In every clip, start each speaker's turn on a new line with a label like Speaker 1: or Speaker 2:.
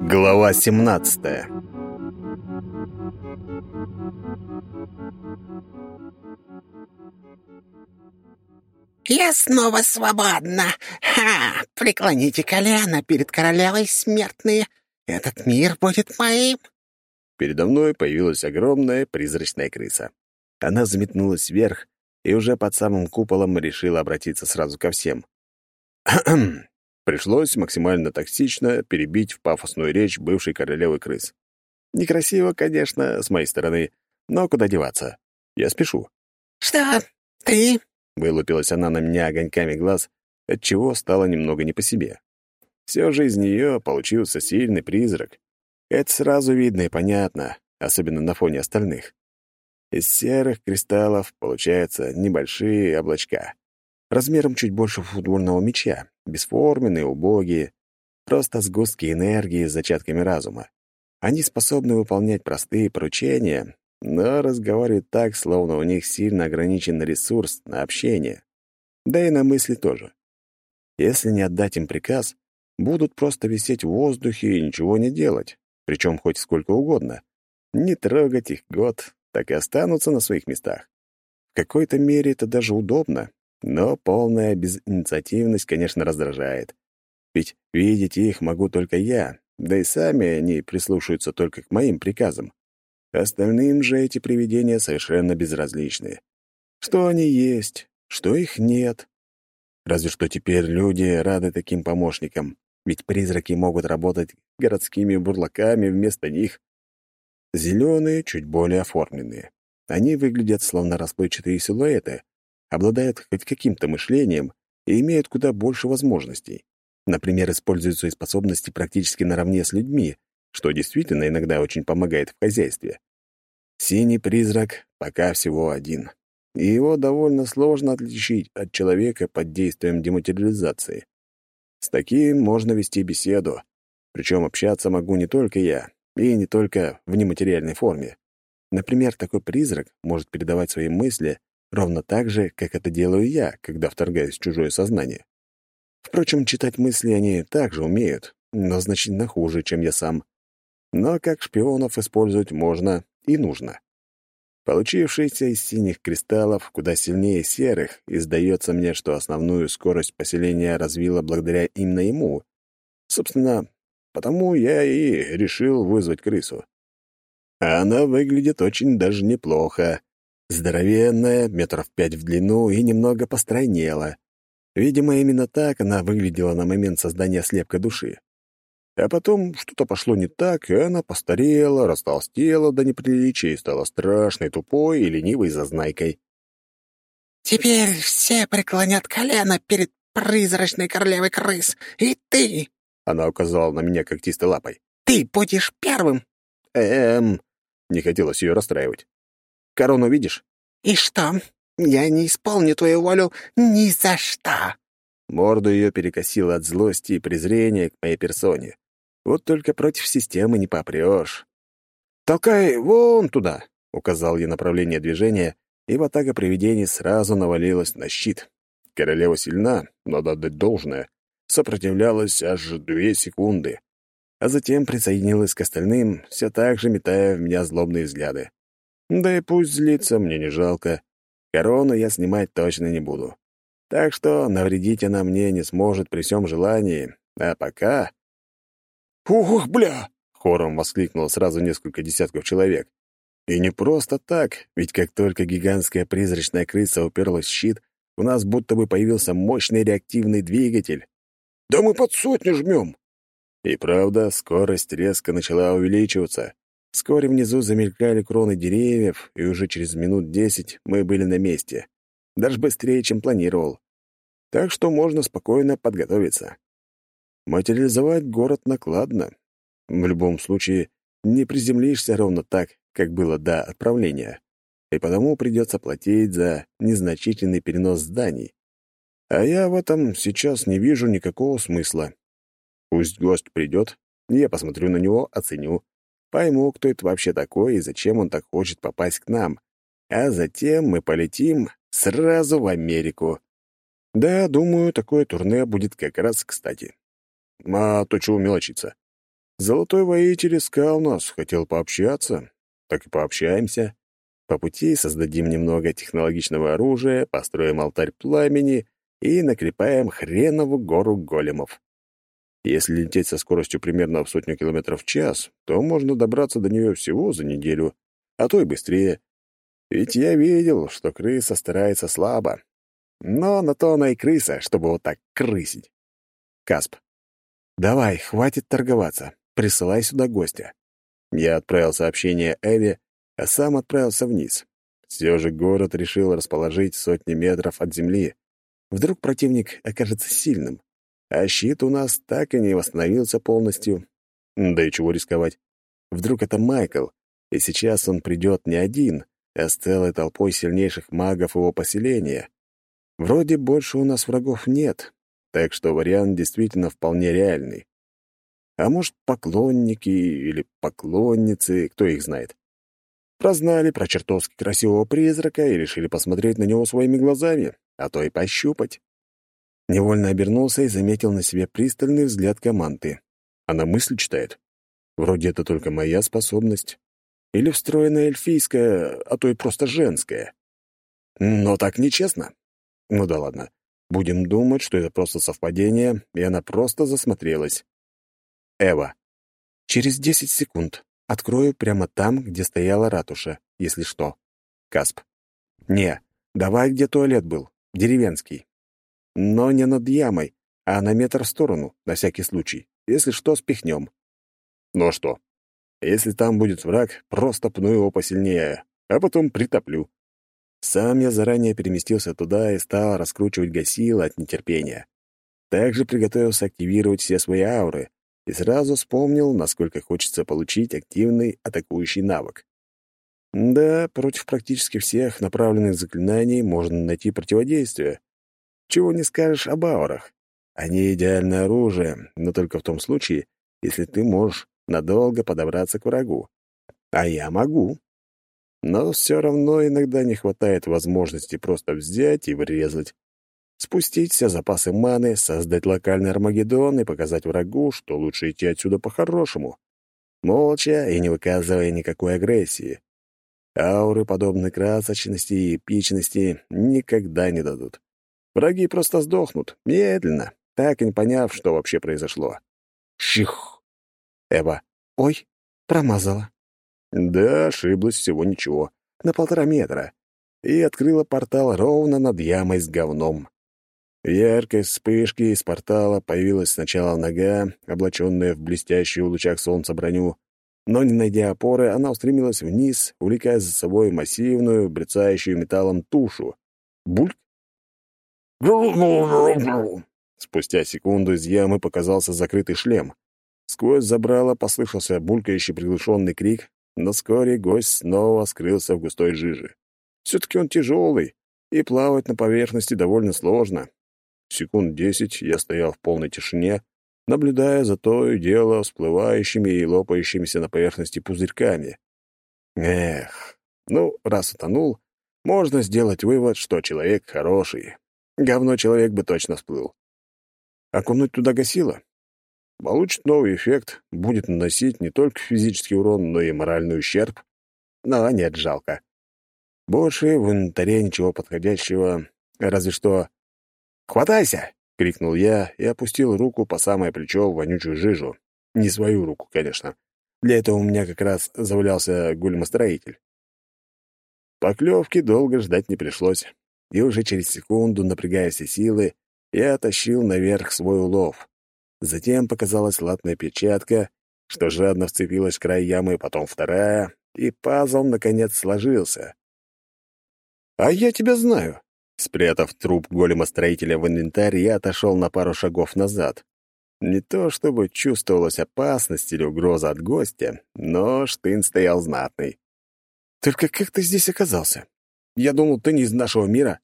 Speaker 1: Глава 17
Speaker 2: «Я снова свободна! Ха! Преклоните колено перед королевой смертные! Этот мир будет моим!»
Speaker 1: Передо мной появилась огромная призрачная крыса. Она заметнулась вверх и уже под самым куполом решила обратиться сразу ко всем. Пришлось максимально токсично перебить в пафосную речь бывшей королевы крыс. Некрасиво, конечно, с моей стороны, но куда деваться? Я спешу.
Speaker 2: «Что? Ты?»
Speaker 1: Вылупилась она на меня огоньками глаз, отчего стало немного не по себе. Все же из нее получился сильный призрак. Это сразу видно и понятно, особенно на фоне остальных. Из серых кристаллов получаются небольшие облачка, размером чуть больше футбольного мяча, бесформенные, убогие, просто сгустки энергии с зачатками разума. Они способны выполнять простые поручения, но разговаривают так, словно у них сильно ограничен ресурс на общение. Да и на мысли тоже. Если не отдать им приказ, будут просто висеть в воздухе и ничего не делать, причем хоть сколько угодно. Не трогать их год, так и останутся на своих местах. В какой-то мере это даже удобно, но полная безинициативность, конечно, раздражает. Ведь видеть их могу только я, да и сами они прислушаются только к моим приказам. Остальным же эти привидения совершенно безразличны. Что они есть, что их нет. Разве что теперь люди рады таким помощникам, ведь призраки могут работать городскими бурлаками вместо них. Зеленые, чуть более оформленные. Они выглядят словно расплывчатые силуэты, обладают хоть каким-то мышлением и имеют куда больше возможностей. Например, используют свои способности практически наравне с людьми, что действительно иногда очень помогает в хозяйстве. Синий призрак пока всего один, и его довольно сложно отличить от человека под действием дематериализации. С таким можно вести беседу, причем общаться могу не только я, и не только в нематериальной форме. Например, такой призрак может передавать свои мысли ровно так же, как это делаю я, когда вторгаюсь в чужое сознание. Впрочем, читать мысли они также умеют, но значительно хуже, чем я сам. Но как шпионов использовать можно и нужно. Получившийся из синих кристаллов куда сильнее серых, и сдается мне, что основную скорость поселения развила благодаря именно ему. Собственно, потому я и решил вызвать крысу. Она выглядит очень даже неплохо. Здоровенная, метров пять в длину и немного постройнела. Видимо, именно так она выглядела на момент создания слепка души. А потом что-то пошло не так, и она постарела, растолстела до неприличия и стала страшной, тупой и ленивой зазнайкой.
Speaker 2: «Теперь все преклонят колено перед призрачной королевой крыс, и ты...»
Speaker 1: Она указала на меня когтистой лапой.
Speaker 2: «Ты будешь первым!»
Speaker 1: «Эм...» Не хотелось ее расстраивать. «Корону видишь?»
Speaker 2: «И что? Я не исполню твою волю ни за что!»
Speaker 1: Морду ее перекосило от злости и презрения к моей персоне. Вот только против системы не попрешь. «Толкай вон туда!» — указал я направление движения, и ватага привидений сразу навалилась на щит. Королева сильна, надо отдать должное. Сопротивлялась аж две секунды. А затем присоединилась к остальным, все так же метая в меня злобные взгляды. Да и пусть злится, мне не жалко. Корону я снимать точно не буду. Так что навредить она мне не сможет при всем желании. А пока... «Ух, бля!» — хором воскликнуло сразу несколько десятков человек. И не просто так, ведь как только гигантская призрачная крыса уперлась в щит, у нас будто бы появился мощный реактивный двигатель. «Да мы под сотню жмем!» И правда, скорость резко начала увеличиваться. Вскоре внизу замелькали кроны деревьев, и уже через минут десять мы были на месте. Даже быстрее, чем планировал. Так что можно спокойно подготовиться. Материализовать город накладно. В любом случае, не приземлишься ровно так, как было до отправления, и потому придется платить за незначительный перенос зданий. А я в этом сейчас не вижу никакого смысла. Пусть гость придет, я посмотрю на него, оценю, пойму, кто это вообще такой и зачем он так хочет попасть к нам. А затем мы полетим сразу в Америку. Да, думаю, такое турне будет как раз кстати. А то чего мелочиться? Золотой воитель искал нас, хотел пообщаться. Так и пообщаемся. По пути создадим немного технологичного оружия, построим алтарь пламени и накрепаем хренову гору големов. Если лететь со скоростью примерно в сотню километров в час, то можно добраться до нее всего за неделю, а то и быстрее. Ведь я видел, что крыса старается слабо. Но на то она и крыса, чтобы вот так крысить. Касп. «Давай, хватит торговаться. Присылай сюда гостя». Я отправил сообщение Эве, а сам отправился вниз. Все же город решил расположить сотни метров от земли. Вдруг противник окажется сильным, а щит у нас так и не восстановился полностью. Да и чего рисковать? Вдруг это Майкл, и сейчас он придет не один, а с целой толпой сильнейших магов его поселения. Вроде больше у нас врагов нет, так что вариант действительно вполне реальный. А может, поклонники или поклонницы, кто их знает. Прознали про чертовски красивого призрака и решили посмотреть на него своими глазами, а то и пощупать. Невольно обернулся и заметил на себе пристальный взгляд команды. Она мысль читает. Вроде это только моя способность. Или встроенная эльфийская, а то и просто женская. Но так нечестно. Ну да ладно. Будем думать, что это просто совпадение, и она просто засмотрелась. Эва. Через десять секунд. Открою прямо там, где стояла ратуша, если что. Касп. Не, давай, где туалет был. Деревенский. Но не над ямой, а на метр в сторону, на всякий случай. Если что, спихнем. Ну что? Если там будет враг, просто пну его посильнее, а потом притоплю. Сам я заранее переместился туда и стал раскручивать гасило от нетерпения. Также приготовился активировать все свои ауры и сразу вспомнил, насколько хочется получить активный атакующий навык. Да, против практически всех направленных заклинаний можно найти противодействие. Чего не скажешь об аурах. Они идеальное оружие, но только в том случае, если ты можешь надолго подобраться к врагу. А я могу. Но все равно иногда не хватает возможности просто взять и врезать. Спустить все запасы маны, создать локальный Армагеддон и показать врагу, что лучше идти отсюда по-хорошему. Молча и не выказывая никакой агрессии. Ауры подобной красочности и эпичности никогда не дадут. Враги просто сдохнут, медленно, так и не поняв, что вообще произошло. Чих! Эва. Ой, промазала. Да, ошиблась всего ничего, на полтора метра, и открыла портал ровно над ямой с говном. Яркой вспышке из портала появилась сначала нога, облаченная в блестящую в лучах солнца броню, но, не найдя опоры, она устремилась вниз, увлекая за собой массивную, брецающую металлом тушу. Бульк! Спустя секунду из ямы показался закрытый шлем. Сквозь забрало послышался булькающий приглушенный крик, но вскоре гость снова скрылся в густой жиже. Все-таки он тяжелый, и плавать на поверхности довольно сложно. Секунд десять я стоял в полной тишине, наблюдая за то и дело всплывающими и лопающимися на поверхности пузырьками. Эх, ну, раз утонул, можно сделать вывод, что человек хороший. Говно человек бы точно всплыл. Окунуть туда гасило? Получит новый эффект, будет наносить не только физический урон, но и моральный ущерб. Но нет, жалко. Больше в инвентаре ничего подходящего, разве что... «Хватайся!» — крикнул я и опустил руку по самое плечо в вонючую жижу. Не свою руку, конечно. Для этого у меня как раз завалялся гульмостроитель. Поклевки долго ждать не пришлось, и уже через секунду, напрягая все силы, я тащил наверх свой улов. Затем показалась латная печатка, что жадно вцепилась в край ямы, потом вторая, и пазл, наконец, сложился. «А я тебя знаю!» Спрятав труп голема-строителя в инвентарь, я отошел на пару шагов назад. Не то чтобы чувствовалась опасность или угроза от гостя, но штын стоял знатный. «Только как ты здесь оказался? Я думал, ты не из нашего мира».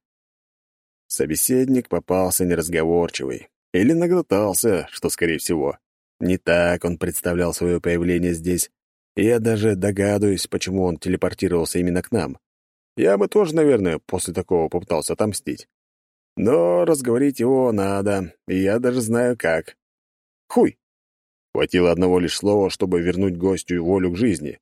Speaker 1: Собеседник попался неразговорчивый. Или наглотался, что, скорее всего. Не так он представлял свое появление здесь. Я даже догадываюсь, почему он телепортировался именно к нам. Я бы тоже, наверное, после такого попытался отомстить. Но разговорить его надо, и я даже знаю как. Хуй! Хватило одного лишь слова, чтобы вернуть гостю волю к жизни.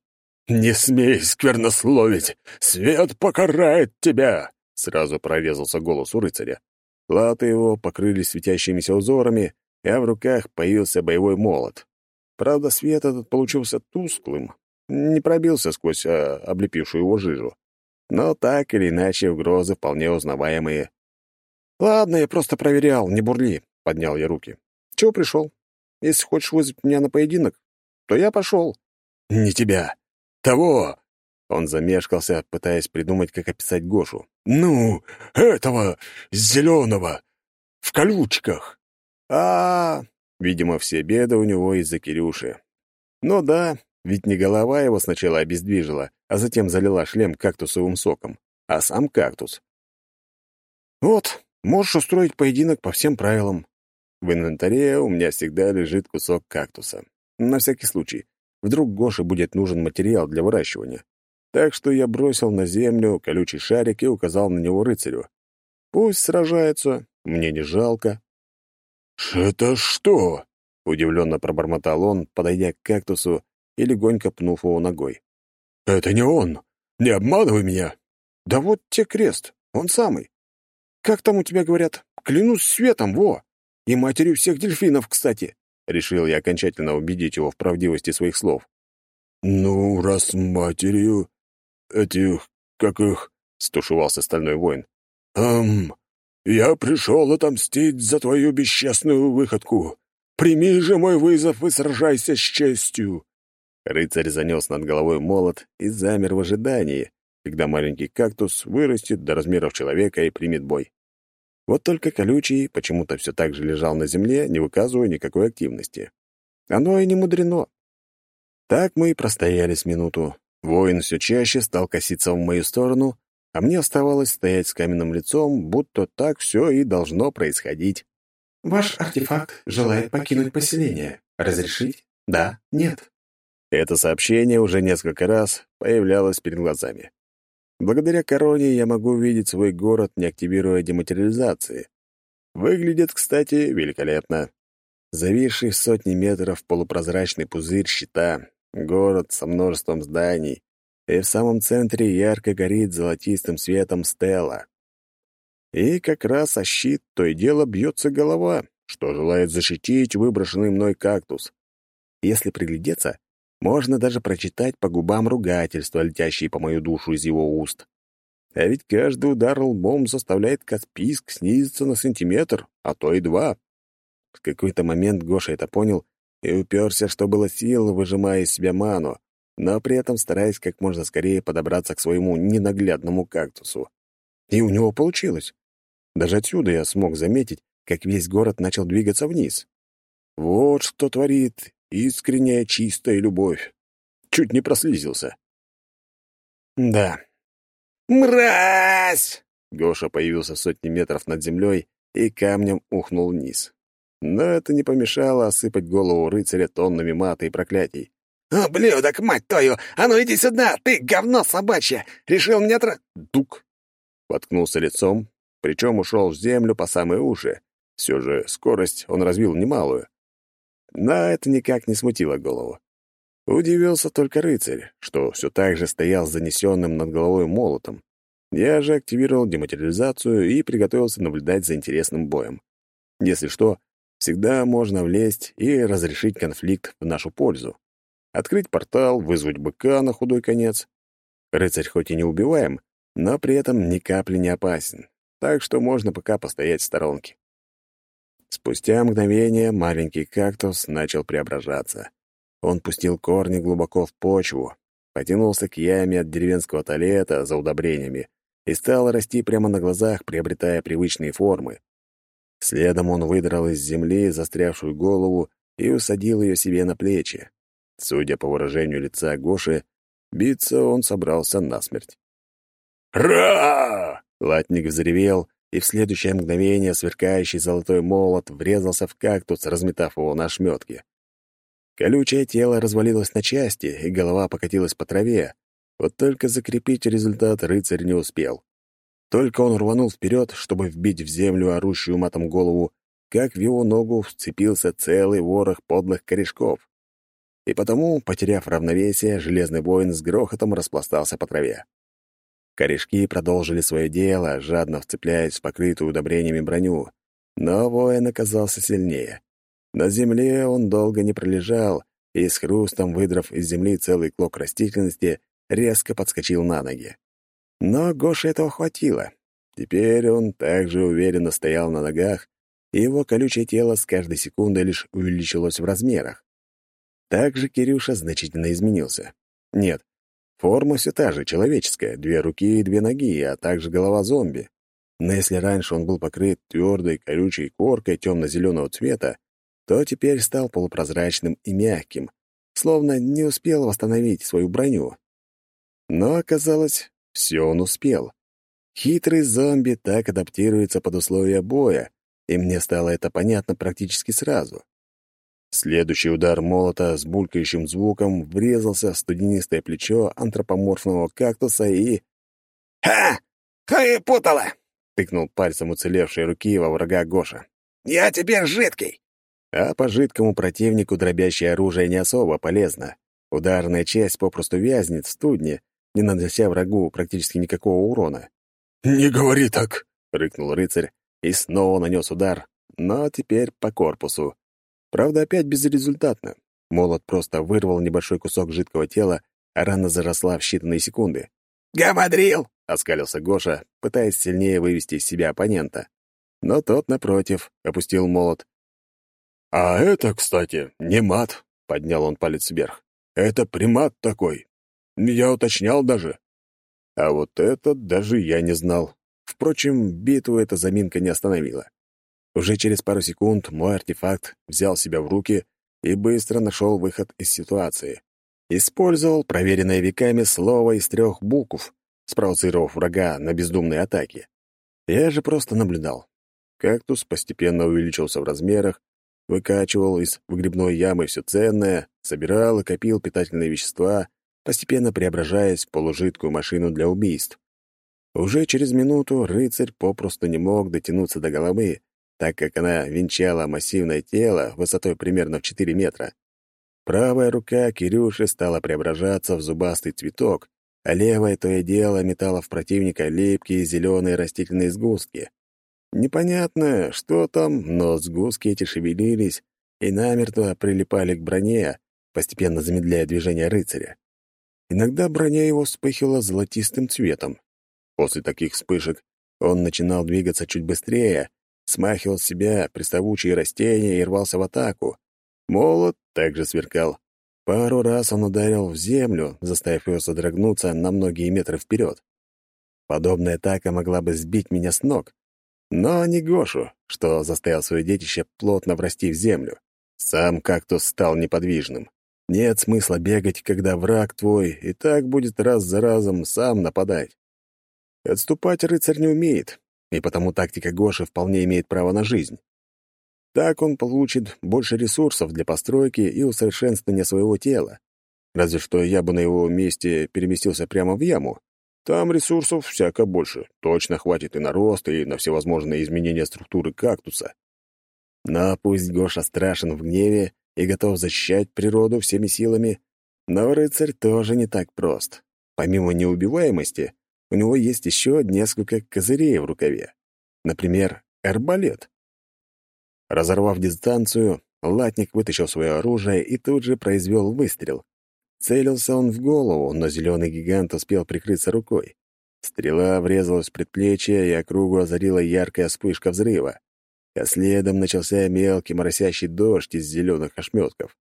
Speaker 1: «Не смей сквернословить! Свет покарает тебя!» Сразу прорезался голос у рыцаря. Латы его покрылись светящимися узорами, а в руках появился боевой молот. Правда, свет этот получился тусклым, не пробился сквозь а, облепившую его жижу. Но так или иначе угрозы вполне узнаваемые. «Ладно, я просто проверял, не бурли», — поднял я руки. «Чего пришел? Если хочешь вызвать меня на поединок, то я пошел». «Не тебя. Того!» Он замешкался, пытаясь придумать, как описать Гошу. «Ну, этого, зеленого, в колючках!» а, -а, -а Видимо, все беды у него из-за Кирюши. Ну да, ведь не голова его сначала обездвижила, а затем залила шлем кактусовым соком, а сам кактус. «Вот, можешь устроить поединок по всем правилам. В инвентаре у меня всегда лежит кусок кактуса. На всякий случай. Вдруг Гоше будет нужен материал для выращивания. Так что я бросил на землю колючий шарик и указал на него рыцарю. Пусть сражается, мне не жалко.
Speaker 3: «Это что?»
Speaker 1: — удивленно пробормотал он, подойдя к кактусу и легонько пнув его ногой.
Speaker 3: «Это не он! Не обманывай меня!»
Speaker 1: «Да вот те крест, он самый. Как там у тебя говорят? Клянусь светом, во! И матерью всех дельфинов, кстати!» Решил я окончательно убедить его в правдивости своих слов.
Speaker 3: «Ну, раз матерью этих, как их...» — стушевался стальной воин. «Эм, я пришел отомстить за твою бесчестную выходку. Прими же мой вызов и сражайся с честью.
Speaker 1: Рыцарь занес над головой молот и замер в ожидании, когда маленький кактус вырастет до размеров человека и примет бой. Вот только колючий почему-то все так же лежал на земле, не выказывая никакой активности. Оно и не мудрено. Так мы и простояли с минуту. Воин все чаще стал коситься в мою сторону, а мне оставалось стоять с каменным лицом, будто так все и должно происходить.
Speaker 4: «Ваш артефакт желает покинуть поселение. Разрешить? Да? Нет?»
Speaker 1: Это сообщение уже несколько раз появлялось перед глазами. Благодаря короне я могу видеть свой город, не активируя дематериализации. Выглядит, кстати, великолепно. Зависший в сотни метров полупрозрачный пузырь щита, город со множеством зданий, и в самом центре ярко горит золотистым светом стела. И как раз о щит то и дело бьется голова, что желает защитить выброшенный мной кактус. Если приглядеться, можно даже прочитать по губам ругательства, летящие по мою душу из его уст. А ведь каждый удар лбом заставляет Каспийск снизиться на сантиметр, а то и два. В какой-то момент Гоша это понял и уперся, что было сил, выжимая из себя ману, но при этом стараясь как можно скорее подобраться к своему ненаглядному кактусу. И у него получилось. Даже отсюда я смог заметить, как весь город начал двигаться вниз. Вот что творит Искренняя чистая любовь. Чуть не прослизился. Да. «Мразь!» Гоша появился сотни метров над землей и камнем ухнул вниз. Но это не помешало осыпать голову рыцаря тоннами маты и проклятий.
Speaker 2: «Ублюдок, мать твою! А ну иди сюда! Ты говно собачье! Решил меня тра...»
Speaker 1: Дук! Воткнулся лицом, причем ушел в землю по самые уши. Все же скорость он развил немалую. Но это никак не смутило голову. Удивился только рыцарь, что все так же стоял с занесенным над головой молотом. Я же активировал дематериализацию и приготовился наблюдать за интересным боем. Если что, всегда можно влезть и разрешить конфликт в нашу пользу. Открыть портал, вызвать быка на худой конец. Рыцарь хоть и не убиваем, но при этом ни капли не опасен, так что можно пока постоять в сторонке. Спустя мгновение маленький кактус начал преображаться. Он пустил корни глубоко в почву, потянулся к яме от деревенского туалета за удобрениями и стал расти прямо на глазах, приобретая привычные формы. Следом он выдрал из земли застрявшую голову и усадил ее себе на плечи. Судя по выражению лица Гоши, биться он собрался насмерть.
Speaker 3: «Ра!»
Speaker 1: — латник взревел и в следующее мгновение сверкающий золотой молот врезался в кактус, разметав его на ошметки. Колючее тело развалилось на части, и голова покатилась по траве. Вот только закрепить результат рыцарь не успел. Только он рванул вперед, чтобы вбить в землю орущую матом голову, как в его ногу вцепился целый ворох подлых корешков. И потому, потеряв равновесие, железный воин с грохотом распластался по траве. Корешки продолжили свое дело, жадно вцепляясь в покрытую удобрениями броню, но воин оказался сильнее. На земле он долго не пролежал, и с хрустом, выдрав из земли целый клок растительности, резко подскочил на ноги. Но Гоше этого хватило. Теперь он также уверенно стоял на ногах, и его колючее тело с каждой секундой лишь увеличилось в размерах. Также Кирюша значительно изменился. Нет, форма все та же, человеческая, две руки и две ноги, а также голова зомби. Но если раньше он был покрыт твердой колючей коркой темно-зеленого цвета, то теперь стал полупрозрачным и мягким, словно не успел восстановить свою броню. Но оказалось, все он успел. Хитрый зомби так адаптируется под условия боя, и мне стало это понятно практически сразу. Следующий удар молота с булькающим звуком врезался в студенистое плечо антропоморфного кактуса и...
Speaker 2: «Ха! Путала!»
Speaker 1: — тыкнул пальцем уцелевшей руки во врага Гоша.
Speaker 2: «Я теперь жидкий!»
Speaker 1: А по жидкому противнику дробящее оружие не особо полезно. Ударная часть попросту вязнет в студне, не нанося врагу практически никакого урона.
Speaker 3: «Не говори так!» — рыкнул
Speaker 1: рыцарь и снова нанес удар, но теперь по корпусу. Правда, опять безрезультатно. Молот просто вырвал небольшой кусок жидкого тела, а рана заросла в считанные секунды.
Speaker 2: «Гамадрил!»
Speaker 1: — оскалился Гоша, пытаясь сильнее вывести из себя оппонента. Но тот, напротив, опустил молот.
Speaker 3: «А это, кстати, не мат», — поднял он палец вверх. «Это примат такой. Я уточнял даже».
Speaker 1: А вот это даже я не знал. Впрочем, битву эта заминка не остановила. Уже через пару секунд мой артефакт взял себя в руки и быстро нашел выход из ситуации. Использовал проверенное веками слово из трех букв, спровоцировав врага на бездумные атаки. Я же просто наблюдал. Кактус постепенно увеличился в размерах, выкачивал из выгребной ямы все ценное, собирал и копил питательные вещества, постепенно преображаясь в полужидкую машину для убийств. Уже через минуту рыцарь попросту не мог дотянуться до головы, так как она венчала массивное тело высотой примерно в 4 метра. Правая рука Кирюши стала преображаться в зубастый цветок, а левая то и дело метала в противника липкие зеленые растительные сгустки. Непонятно, что там, но сгустки эти шевелились и намертво прилипали к броне, постепенно замедляя движение рыцаря. Иногда броня его вспыхивала золотистым цветом. После таких вспышек он начинал двигаться чуть быстрее, смахивал с себя приставучие растения и рвался в атаку. Молот также сверкал. Пару раз он ударил в землю, заставив его содрогнуться на многие метры вперед. Подобная атака могла бы сбить меня с ног, но не Гошу, что заставил свое детище плотно врасти в землю. Сам кактус стал неподвижным. Нет смысла бегать, когда враг твой и так будет раз за разом сам нападать. Отступать рыцарь не умеет, и потому тактика Гоши вполне имеет право на жизнь. Так он получит больше ресурсов для постройки и усовершенствования своего тела. Разве что я бы на его месте переместился прямо в яму. Там ресурсов всяко больше. Точно хватит и на рост, и на всевозможные изменения структуры кактуса. Но пусть Гоша страшен в гневе и готов защищать природу всеми силами, но рыцарь тоже не так прост. Помимо неубиваемости, у него есть еще несколько козырей в рукаве. Например, арбалет. Разорвав дистанцию, латник вытащил свое оружие и тут же произвел выстрел. Целился он в голову, но зеленый гигант успел прикрыться рукой. Стрела врезалась в предплечье, и округу озарила яркая вспышка взрыва а следом начался мелкий моросящий дождь из зеленых ошметков.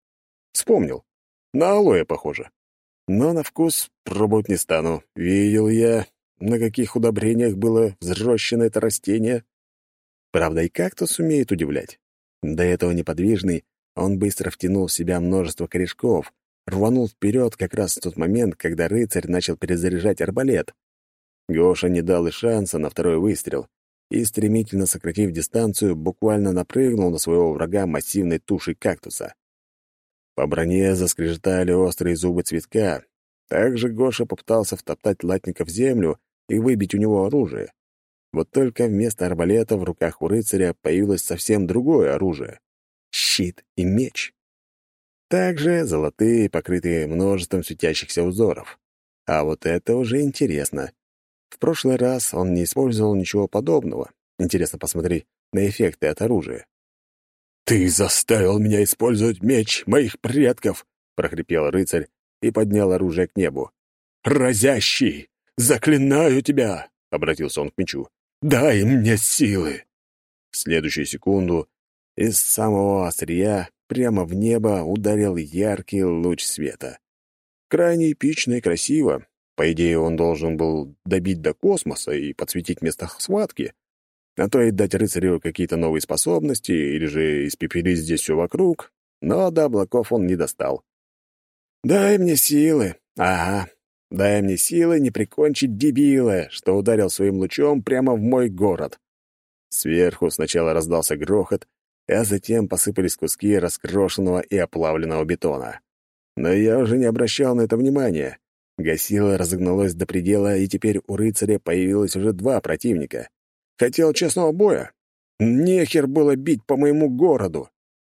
Speaker 1: Вспомнил. На алоэ похоже. Но на вкус пробовать не стану. Видел я, на каких удобрениях было взрощено это растение. Правда, и кактус умеет удивлять. До этого неподвижный, он быстро втянул в себя множество корешков, рванул вперед как раз в тот момент, когда рыцарь начал перезаряжать арбалет. Гоша не дал и шанса на второй выстрел, и, стремительно сократив дистанцию, буквально напрыгнул на своего врага массивной тушей кактуса. По броне заскрежетали острые зубы цветка. Также Гоша попытался втоптать латника в землю и выбить у него оружие. Вот только вместо арбалета в руках у рыцаря появилось совсем другое оружие — щит и меч. Также золотые, покрытые множеством светящихся узоров. А вот это уже интересно. В прошлый раз он не использовал ничего подобного. Интересно посмотреть на эффекты от оружия.
Speaker 3: «Ты заставил меня использовать меч моих предков!» — прохрипел рыцарь и поднял оружие к небу. «Разящий! Заклинаю тебя!» — обратился он к мечу. «Дай мне силы!»
Speaker 1: В следующую секунду из самого острия прямо в небо ударил яркий луч света. Крайне эпично и красиво. По идее, он должен был добить до космоса и подсветить место схватки, а то и дать рыцарю какие-то новые способности или же испепелить здесь все вокруг, но до облаков он не достал. «Дай мне силы. Ага. Дай мне силы не прикончить дебила, что ударил своим лучом прямо в мой город». Сверху сначала раздался грохот, а затем посыпались куски раскрошенного и оплавленного бетона. Но я уже не обращал на это внимания. Гасило разогналось до предела, и теперь у рыцаря появилось уже два противника. Хотел честного боя? Нехер было бить по моему городу.